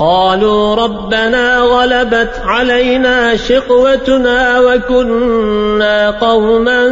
قالوا ربنا غلبت علينا شقوتنا وكنا قوما